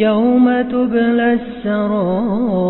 يوم تبلى السرائر